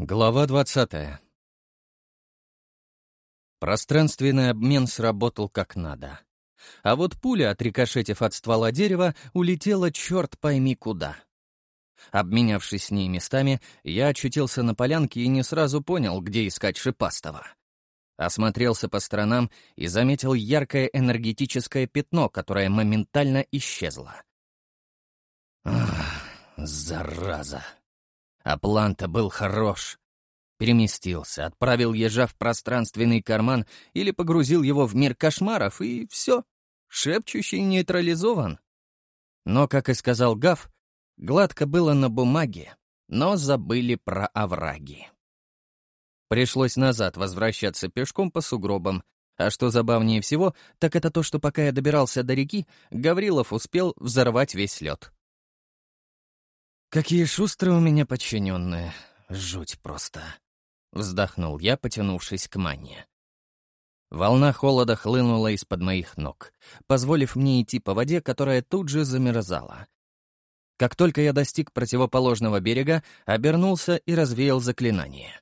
Глава 20. Пространственный обмен сработал как надо. А вот пуля, отрикошетив от ствола дерева, улетела черт пойми куда. Обменявшись с ней местами, я очутился на полянке и не сразу понял, где искать шипастого. Осмотрелся по сторонам и заметил яркое энергетическое пятно, которое моментально исчезло. «Ах, зараза!» А план-то был хорош. Переместился, отправил ежа в пространственный карман или погрузил его в мир кошмаров, и все. Шепчущий нейтрализован. Но, как и сказал Гав, гладко было на бумаге, но забыли про овраги. Пришлось назад возвращаться пешком по сугробам, а что забавнее всего, так это то, что пока я добирался до реки, Гаврилов успел взорвать весь лед. «Какие шустрые у меня подчиненные! Жуть просто!» — вздохнул я, потянувшись к мане. Волна холода хлынула из-под моих ног, позволив мне идти по воде, которая тут же замерзала. Как только я достиг противоположного берега, обернулся и развеял заклинание.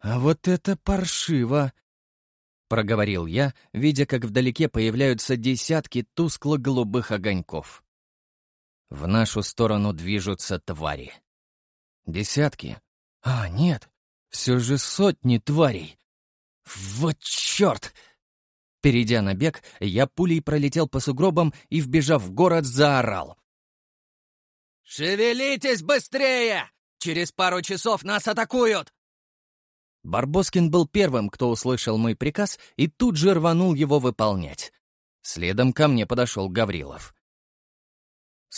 «А вот это паршиво!» — проговорил я, видя, как вдалеке появляются десятки тускло-голубых огоньков. В нашу сторону движутся твари. Десятки. А, нет, все же сотни тварей. Вот черт! Перейдя на бег, я пулей пролетел по сугробам и, вбежав в город, заорал. «Шевелитесь быстрее! Через пару часов нас атакуют!» Барбоскин был первым, кто услышал мой приказ и тут же рванул его выполнять. Следом ко мне подошел Гаврилов.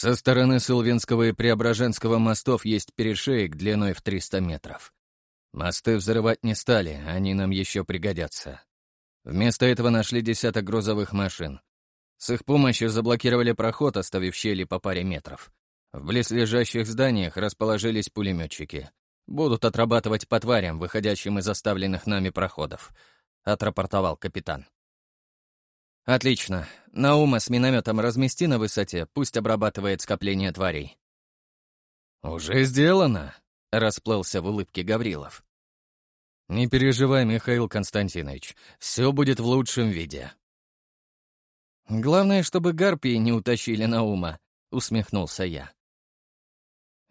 Со стороны Сылвинского и Преображенского мостов есть перешеек длиной в 300 метров. Мосты взрывать не стали, они нам еще пригодятся. Вместо этого нашли десяток грузовых машин. С их помощью заблокировали проход, оставив щели по паре метров. В близлежащих зданиях расположились пулеметчики. Будут отрабатывать по тварям, выходящим из оставленных нами проходов, отрапортовал капитан. «Отлично. Наума с минометом размести на высоте, пусть обрабатывает скопление тварей». «Уже сделано», — расплылся в улыбке Гаврилов. «Не переживай, Михаил Константинович, все будет в лучшем виде». «Главное, чтобы гарпии не утащили Наума», — усмехнулся я.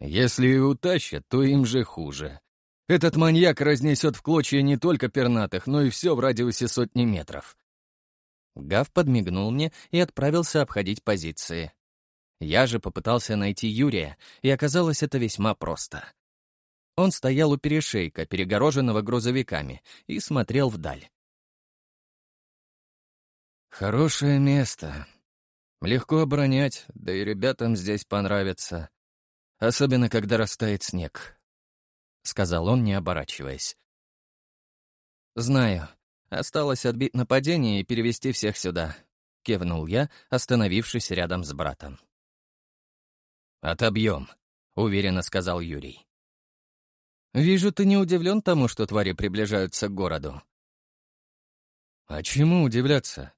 «Если и утащат, то им же хуже. Этот маньяк разнесет в клочья не только пернатых, но и все в радиусе сотни метров», Гав подмигнул мне и отправился обходить позиции. Я же попытался найти Юрия, и оказалось это весьма просто. Он стоял у перешейка, перегороженного грузовиками, и смотрел вдаль. «Хорошее место. Легко оборонять, да и ребятам здесь понравится. Особенно, когда растает снег», — сказал он, не оборачиваясь. «Знаю. Осталось отбить нападение и перевести всех сюда», — кивнул я, остановившись рядом с братом. «Отобьем», — уверенно сказал Юрий. «Вижу, ты не удивлен тому, что твари приближаются к городу». «А чему удивляться?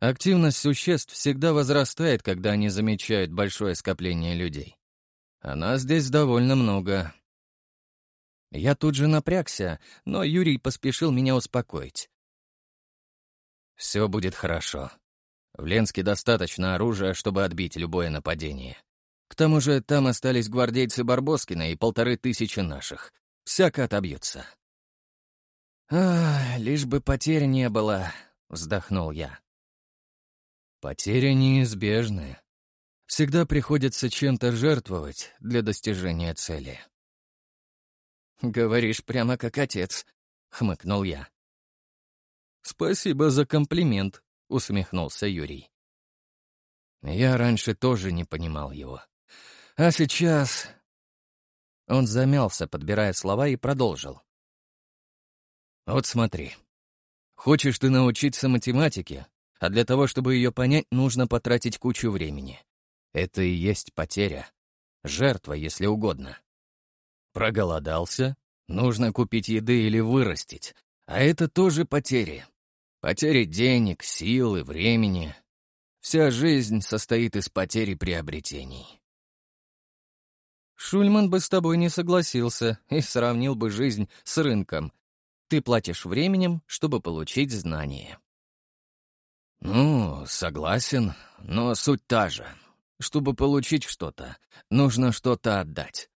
Активность существ всегда возрастает, когда они замечают большое скопление людей. А нас здесь довольно много». Я тут же напрягся, но Юрий поспешил меня успокоить. Все будет хорошо. В Ленске достаточно оружия, чтобы отбить любое нападение. К тому же там остались гвардейцы Барбоскина и полторы тысячи наших. Всяко отобьются. «Ах, лишь бы потерь не было», — вздохнул я. «Потери неизбежны. Всегда приходится чем-то жертвовать для достижения цели». «Говоришь прямо как отец», — хмыкнул я. «Спасибо за комплимент», — усмехнулся Юрий. Я раньше тоже не понимал его. А сейчас... Он замялся, подбирая слова, и продолжил. «Вот смотри. Хочешь ты научиться математике, а для того, чтобы ее понять, нужно потратить кучу времени. Это и есть потеря. Жертва, если угодно. Проголодался, нужно купить еды или вырастить, а это тоже потеря. Потери денег, сил и времени. Вся жизнь состоит из потери приобретений. Шульман бы с тобой не согласился и сравнил бы жизнь с рынком. Ты платишь временем, чтобы получить знания. Ну, согласен, но суть та же. Чтобы получить что-то, нужно что-то отдать.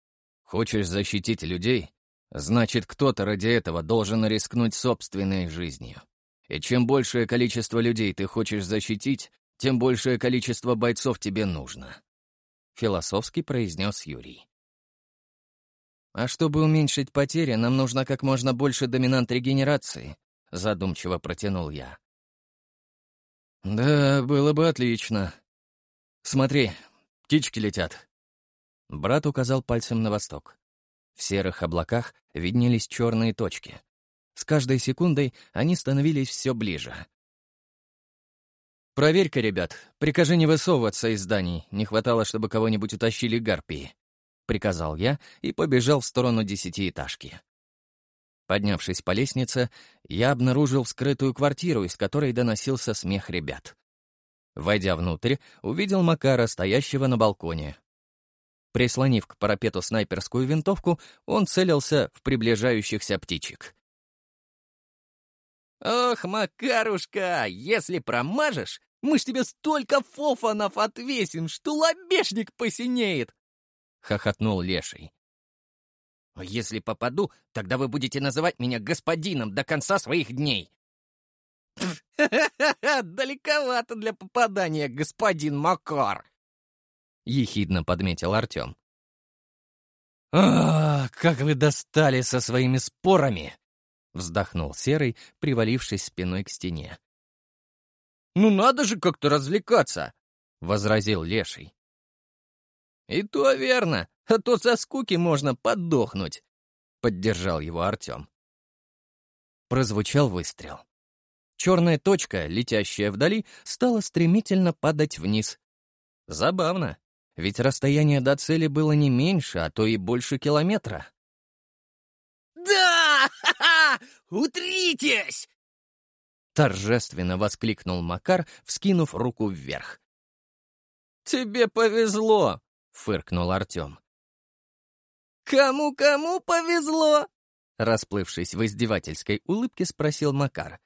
Хочешь защитить людей? Значит, кто-то ради этого должен рискнуть собственной жизнью. И чем большее количество людей ты хочешь защитить, тем большее количество бойцов тебе нужно», — философски произнес Юрий. «А чтобы уменьшить потери, нам нужно как можно больше доминант регенерации», — задумчиво протянул я. «Да, было бы отлично. Смотри, птички летят». Брат указал пальцем на восток. В серых облаках виднелись черные точки. С каждой секундой они становились все ближе. «Проверь-ка, ребят. Прикажи не высовываться из зданий. Не хватало, чтобы кого-нибудь утащили гарпии», — приказал я и побежал в сторону десятиэтажки. Поднявшись по лестнице, я обнаружил скрытую квартиру, из которой доносился смех ребят. Войдя внутрь, увидел Макара, стоящего на балконе. Прислонив к парапету снайперскую винтовку, он целился в приближающихся птичек. «Ох, Макарушка, если промажешь, мы ж тебе столько фофанов отвесим, что лобешник посинеет!» — хохотнул Леший. «А «Если попаду, тогда вы будете называть меня господином до конца своих дней!» «Ха-ха-ха! Далековато для попадания, господин Макар!» — ехидно подметил Артем. «А, как вы достали со своими спорами!» Вздохнул Серый, привалившись спиной к стене. «Ну надо же как-то развлекаться!» — возразил Леший. «И то верно, а то со скуки можно поддохнуть, — поддержал его Артем. Прозвучал выстрел. Черная точка, летящая вдали, стала стремительно падать вниз. Забавно, ведь расстояние до цели было не меньше, а то и больше километра. «Да! «Ага! Утритесь!» Торжественно воскликнул Макар, вскинув руку вверх. «Тебе повезло!» — фыркнул Артем. «Кому-кому повезло?» Расплывшись в издевательской улыбке, спросил Макар.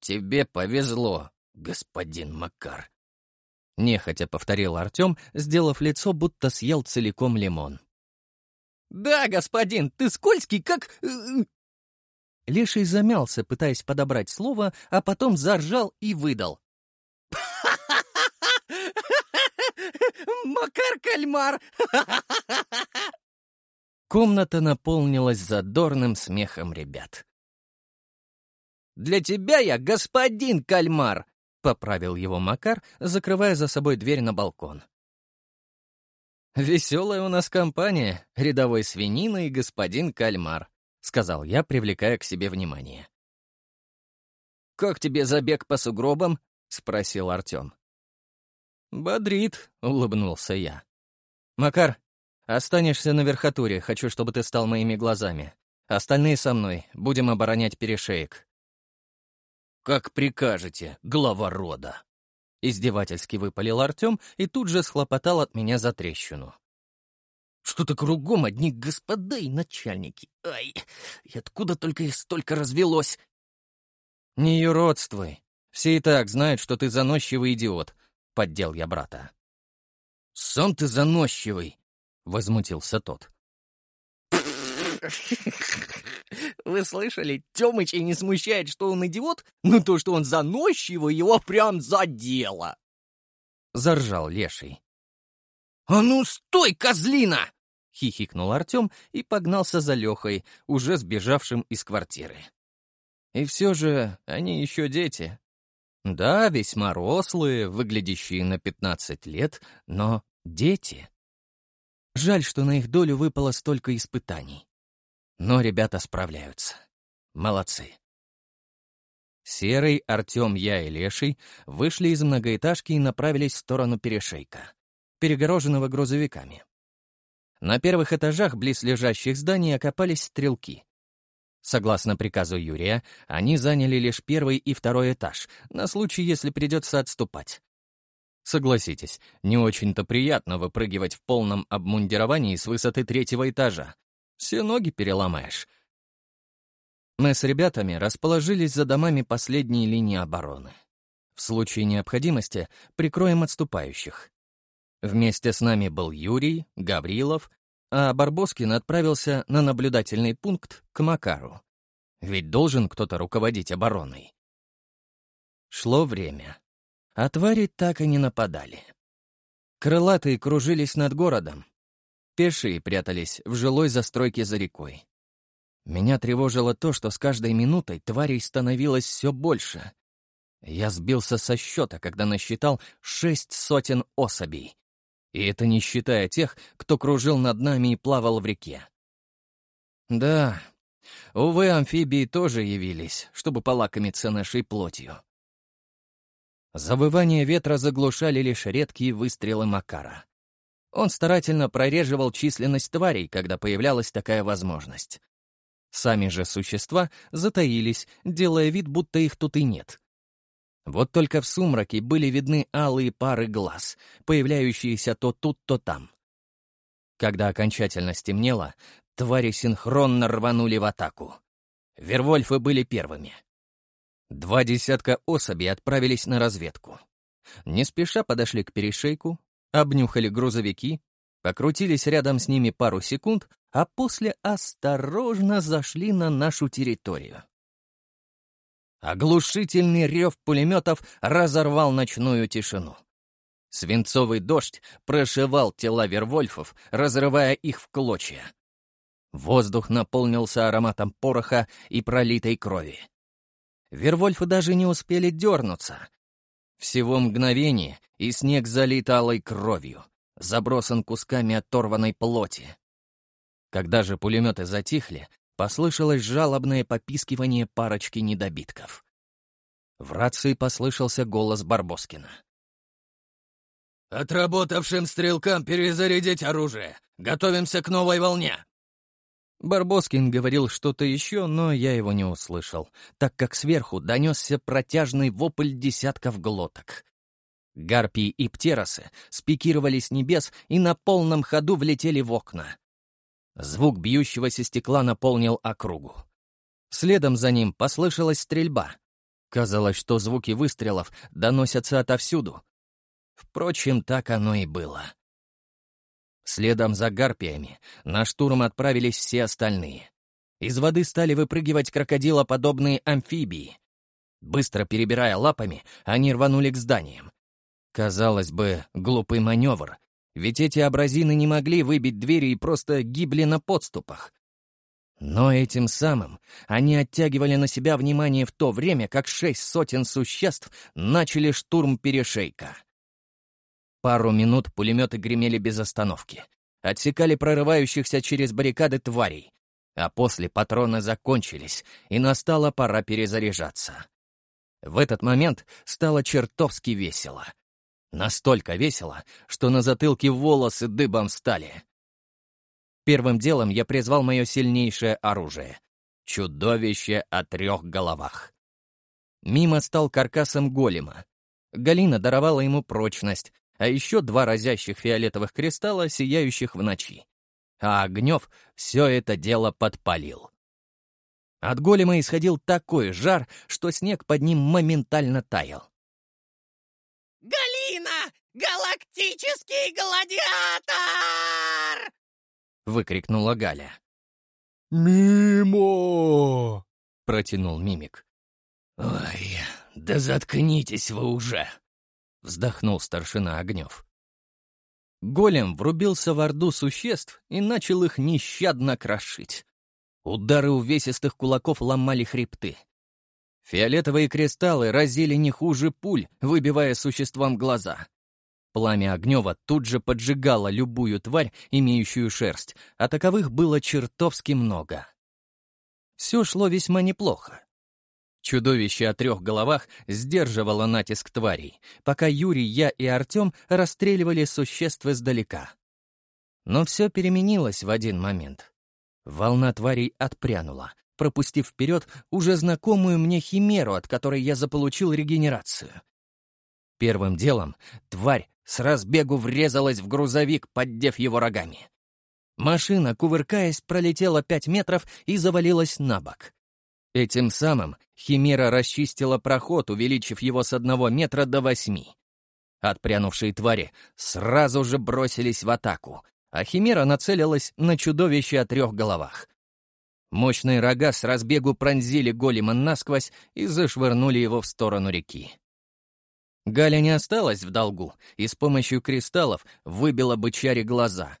«Тебе повезло, господин Макар», — нехотя повторил Артем, сделав лицо, будто съел целиком лимон. «Да, господин, ты скользкий, как...» э, э». Леший замялся, пытаясь подобрать слово, а потом заржал и выдал. Макар-кальмар! Комната наполнилась задорным смехом ребят. «Для тебя я господин кальмар!» — поправил его Макар, закрывая за собой дверь на балкон. «Веселая у нас компания, рядовой свинина и господин кальмар», — сказал я, привлекая к себе внимание. «Как тебе забег по сугробам?» — спросил Артем. «Бодрит», — улыбнулся я. «Макар, останешься на верхотуре, хочу, чтобы ты стал моими глазами. Остальные со мной, будем оборонять перешеек». «Как прикажете, глава рода», Издевательски выпалил Артем и тут же схлопотал от меня за трещину. Что-то кругом одни господа и начальники. Ай, и откуда только их столько развелось? Не юродствуй. Все и так знают, что ты заносчивый идиот. Поддел я брата. Сам ты заносчивый, — возмутился тот. Вы слышали? Тёмыч и не смущает, что он идиот, но то, что он заносчивый, его прям задело. Заржал леший. «А ну стой, козлина!» — хихикнул Артем и погнался за Лёхой, уже сбежавшим из квартиры. И всё же они ещё дети. Да, весьма рослые, выглядящие на 15 лет, но дети. Жаль, что на их долю выпало столько испытаний. Но ребята справляются. Молодцы. Серый, Артем, я и Леший вышли из многоэтажки и направились в сторону перешейка, перегороженного грузовиками. На первых этажах близ лежащих зданий окопались стрелки. Согласно приказу Юрия, они заняли лишь первый и второй этаж, на случай, если придется отступать. Согласитесь, не очень-то приятно выпрыгивать в полном обмундировании с высоты третьего этажа, все ноги переломаешь. Мы с ребятами расположились за домами последней линии обороны. В случае необходимости прикроем отступающих. Вместе с нами был Юрий, Гаврилов, а Барбоскин отправился на наблюдательный пункт к Макару. Ведь должен кто-то руководить обороной. Шло время. А твари так и не нападали. Крылатые кружились над городом, Пешие прятались в жилой застройке за рекой. Меня тревожило то, что с каждой минутой тварей становилось все больше. Я сбился со счета, когда насчитал шесть сотен особей. И это не считая тех, кто кружил над нами и плавал в реке. Да, увы, амфибии тоже явились, чтобы полакомиться нашей плотью. Завывание ветра заглушали лишь редкие выстрелы Макара. Он старательно прореживал численность тварей, когда появлялась такая возможность. Сами же существа затаились, делая вид, будто их тут и нет. Вот только в сумраке были видны алые пары глаз, появляющиеся то тут, то там. Когда окончательно стемнело, твари синхронно рванули в атаку. Вервольфы были первыми. Два десятка особей отправились на разведку. Не спеша подошли к перешейку, обнюхали грузовики, покрутились рядом с ними пару секунд, а после осторожно зашли на нашу территорию. Оглушительный рев пулеметов разорвал ночную тишину. Свинцовый дождь прошивал тела вервольфов, разрывая их в клочья. Воздух наполнился ароматом пороха и пролитой крови. Вервольфы даже не успели дернуться, всего мгновение, и снег залит алой кровью, забросан кусками оторванной плоти. Когда же пулеметы затихли, послышалось жалобное попискивание парочки недобитков. В рации послышался голос Барбоскина. «Отработавшим стрелкам перезарядить оружие! Готовимся к новой волне!» Барбоскин говорил что-то еще, но я его не услышал, так как сверху донесся протяжный вопль десятков глоток. Гарпии и птеросы спикировали с небес и на полном ходу влетели в окна. Звук бьющегося стекла наполнил округу. Следом за ним послышалась стрельба. Казалось, что звуки выстрелов доносятся отовсюду. Впрочем, так оно и было. Следом за гарпиями на штурм отправились все остальные. Из воды стали выпрыгивать крокодилоподобные амфибии. Быстро перебирая лапами, они рванули к зданиям. Казалось бы, глупый маневр, ведь эти абразины не могли выбить двери и просто гибли на подступах. Но этим самым они оттягивали на себя внимание в то время, как шесть сотен существ начали штурм перешейка. Пару минут пулеметы гремели без остановки. Отсекали прорывающихся через баррикады тварей. А после патроны закончились, и настала пора перезаряжаться. В этот момент стало чертовски весело. Настолько весело, что на затылке волосы дыбом стали. Первым делом я призвал мое сильнейшее оружие — чудовище о трех головах. Мимо стал каркасом голема. Галина даровала ему прочность, а еще два разящих фиолетовых кристалла, сияющих в ночи. А Огнев все это дело подпалил. От голема исходил такой жар, что снег под ним моментально таял. «Галина! Галактический гладиатор!» — выкрикнула Галя. «Мимо!» — протянул мимик. «Ой, да заткнитесь вы уже!» — вздохнул старшина Огнев. Голем врубился в орду существ и начал их нещадно крошить. Удары увесистых кулаков ломали хребты. Фиолетовые кристаллы разили не хуже пуль, выбивая существам глаза. Пламя Огнева тут же поджигало любую тварь, имеющую шерсть, а таковых было чертовски много. Все шло весьма неплохо. Чудовище о трех головах сдерживало натиск тварей, пока Юрий, я и Артем расстреливали существ издалека. Но все переменилось в один момент. Волна тварей отпрянула, пропустив вперед уже знакомую мне химеру, от которой я заполучил регенерацию. Первым делом тварь с разбегу врезалась в грузовик, поддев его рогами. Машина, кувыркаясь, пролетела пять метров и завалилась на бок. Этим самым Химера расчистила проход, увеличив его с одного метра до восьми. Отпрянувшие твари сразу же бросились в атаку, а Химера нацелилась на чудовище о трех головах. Мощные рога с разбегу пронзили голема насквозь и зашвырнули его в сторону реки. Галя не осталась в долгу и с помощью кристаллов выбила бычаре глаза.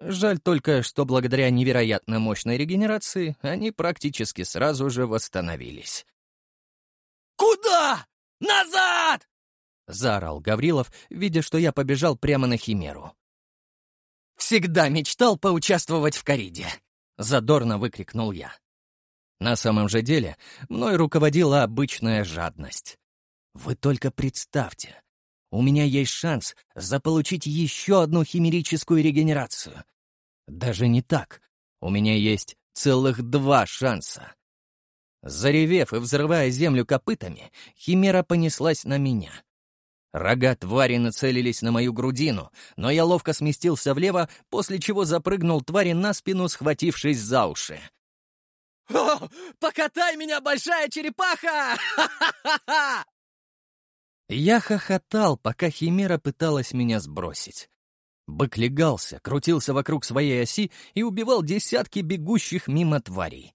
Жаль только, что благодаря невероятно мощной регенерации они практически сразу же восстановились. «Куда? Назад!» — заорал Гаврилов, видя, что я побежал прямо на Химеру. «Всегда мечтал поучаствовать в кориде!» — задорно выкрикнул я. На самом же деле, мной руководила обычная жадность. Вы только представьте, у меня есть шанс заполучить еще одну химерическую регенерацию. Даже не так. У меня есть целых два шанса. Заревев и взрывая землю копытами, химера понеслась на меня. Рога твари нацелились на мою грудину, но я ловко сместился влево, после чего запрыгнул твари на спину, схватившись за уши. «О, покатай меня, большая черепаха! Я хохотал, пока Химера пыталась меня сбросить. Бык легался, крутился вокруг своей оси и убивал десятки бегущих мимо тварей.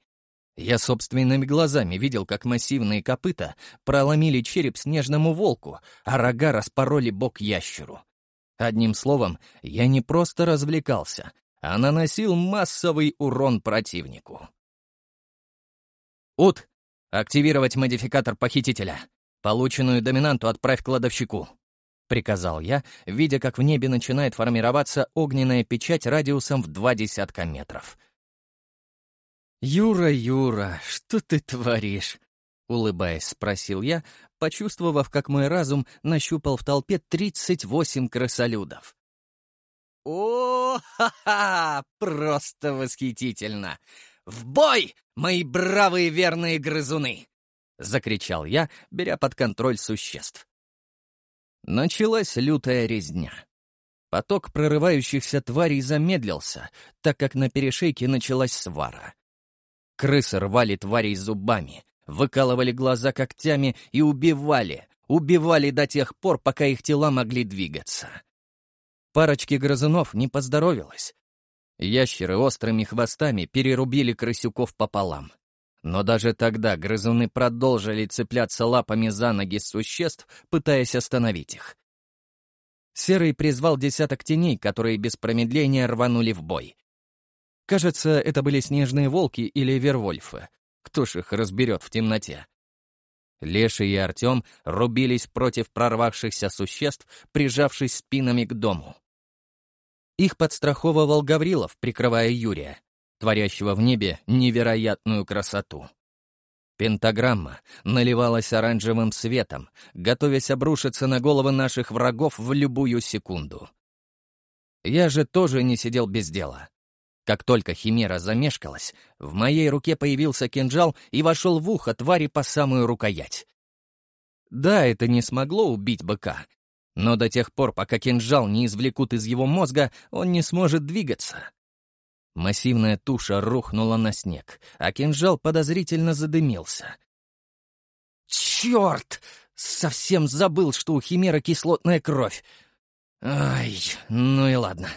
Я собственными глазами видел, как массивные копыта проломили череп снежному волку, а рога распороли бок ящеру. Одним словом, я не просто развлекался, а наносил массовый урон противнику. «Ут, активировать модификатор похитителя. Полученную доминанту отправь кладовщику», — приказал я, видя, как в небе начинает формироваться огненная печать радиусом в два десятка метров — «Юра, Юра, что ты творишь?» — улыбаясь, спросил я, почувствовав, как мой разум нащупал в толпе 38 красолюдов. «О-ха-ха! Просто восхитительно! В бой, мои бравые верные грызуны!» — закричал я, беря под контроль существ. Началась лютая резня. Поток прорывающихся тварей замедлился, так как на перешейке началась свара — Крысы рвали тварей зубами, выкалывали глаза когтями и убивали, убивали до тех пор, пока их тела могли двигаться. Парочке грызунов не поздоровилось. Ящеры острыми хвостами перерубили крысюков пополам. Но даже тогда грызуны продолжили цепляться лапами за ноги существ, пытаясь остановить их. Серый призвал десяток теней, которые без промедления рванули в бой. Кажется, это были снежные волки или вервольфы. Кто ж их разберет в темноте? Леший и Артем рубились против прорвавшихся существ, прижавшись спинами к дому. Их подстраховывал Гаврилов, прикрывая Юрия, творящего в небе невероятную красоту. Пентаграмма наливалась оранжевым светом, готовясь обрушиться на головы наших врагов в любую секунду. Я же тоже не сидел без дела. Как только химера замешкалась, в моей руке появился кинжал и вошел в ухо твари по самую рукоять. Да, это не смогло убить быка, но до тех пор, пока кинжал не извлекут из его мозга, он не сможет двигаться. Массивная туша рухнула на снег, а кинжал подозрительно задымился. «Черт! Совсем забыл, что у химера кислотная кровь!» Ай, ну и ладно.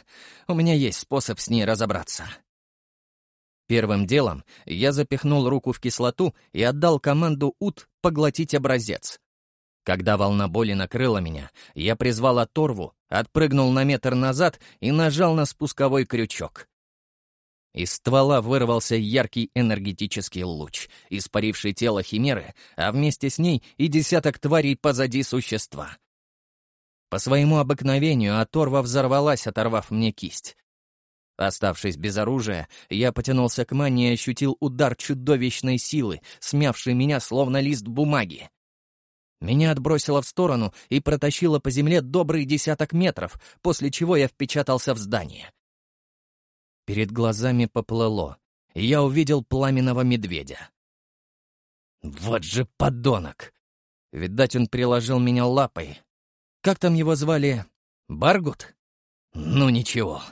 У меня есть способ с ней разобраться. Первым делом я запихнул руку в кислоту и отдал команду Ут поглотить образец. Когда волна боли накрыла меня, я призвал оторву, отпрыгнул на метр назад и нажал на спусковой крючок. Из ствола вырвался яркий энергетический луч, испаривший тело химеры, а вместе с ней и десяток тварей позади существа. По своему обыкновению оторва взорвалась, оторвав мне кисть. Оставшись без оружия, я потянулся к мане и ощутил удар чудовищной силы, смявший меня словно лист бумаги. Меня отбросило в сторону и протащило по земле добрый десяток метров, после чего я впечатался в здание. Перед глазами поплыло, и я увидел пламенного медведя. «Вот же подонок!» Видать, он приложил меня лапой, как там его звали? Баргут? Ну ничего.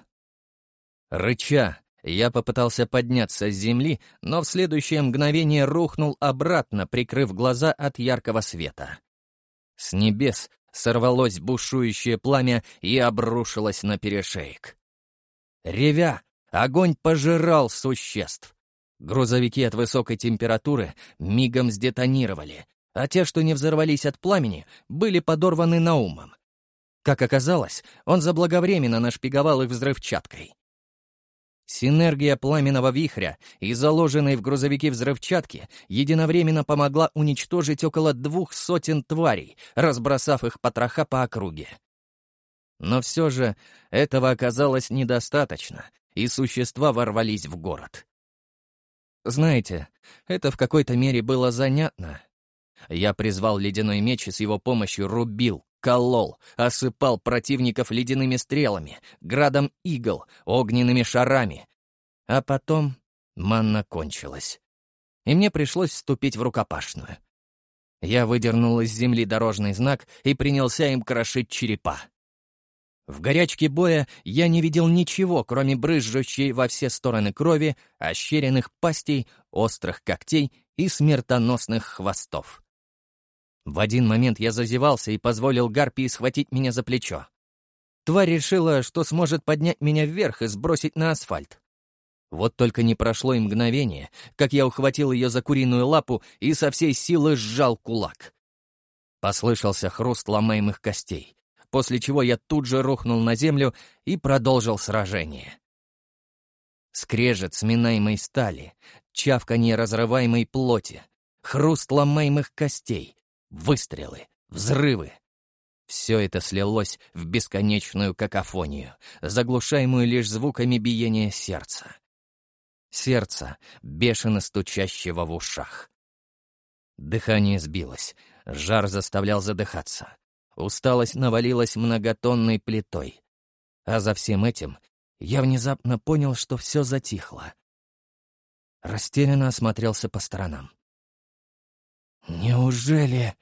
Рыча, я попытался подняться с земли, но в следующее мгновение рухнул обратно, прикрыв глаза от яркого света. С небес сорвалось бушующее пламя и обрушилось на перешеек. Ревя, огонь пожирал существ. Грузовики от высокой температуры мигом сдетонировали, а те, что не взорвались от пламени, были подорваны Наумом. Как оказалось, он заблаговременно нашпиговал их взрывчаткой. Синергия пламенного вихря и заложенной в грузовики взрывчатки единовременно помогла уничтожить около двух сотен тварей, разбросав их потроха по округе. Но все же этого оказалось недостаточно, и существа ворвались в город. Знаете, это в какой-то мере было занятно я призвал ледяной меч и с его помощью рубил, колол, осыпал противников ледяными стрелами, градом игл, огненными шарами. А потом манна кончилась. И мне пришлось вступить в рукопашную. Я выдернул из земли дорожный знак и принялся им крошить черепа. В горячке боя я не видел ничего, кроме брызжущей во все стороны крови, ощеренных пастей, острых когтей и смертоносных хвостов. В один момент я зазевался и позволил гарпии схватить меня за плечо. Тварь решила, что сможет поднять меня вверх и сбросить на асфальт. Вот только не прошло и мгновение, как я ухватил ее за куриную лапу и со всей силы сжал кулак. Послышался хруст ломаемых костей, после чего я тут же рухнул на землю и продолжил сражение. Скрежет сминаемой стали, чавканье разрываемой плоти, хруст ломаемых костей, Выстрелы, взрывы. Все это слилось в бесконечную какофонию, заглушаемую лишь звуками биения сердца. Сердце, бешено стучащего в ушах. Дыхание сбилось, жар заставлял задыхаться. Усталость навалилась многотонной плитой. А за всем этим я внезапно понял, что все затихло. Растерянно осмотрелся по сторонам. «Неужели...»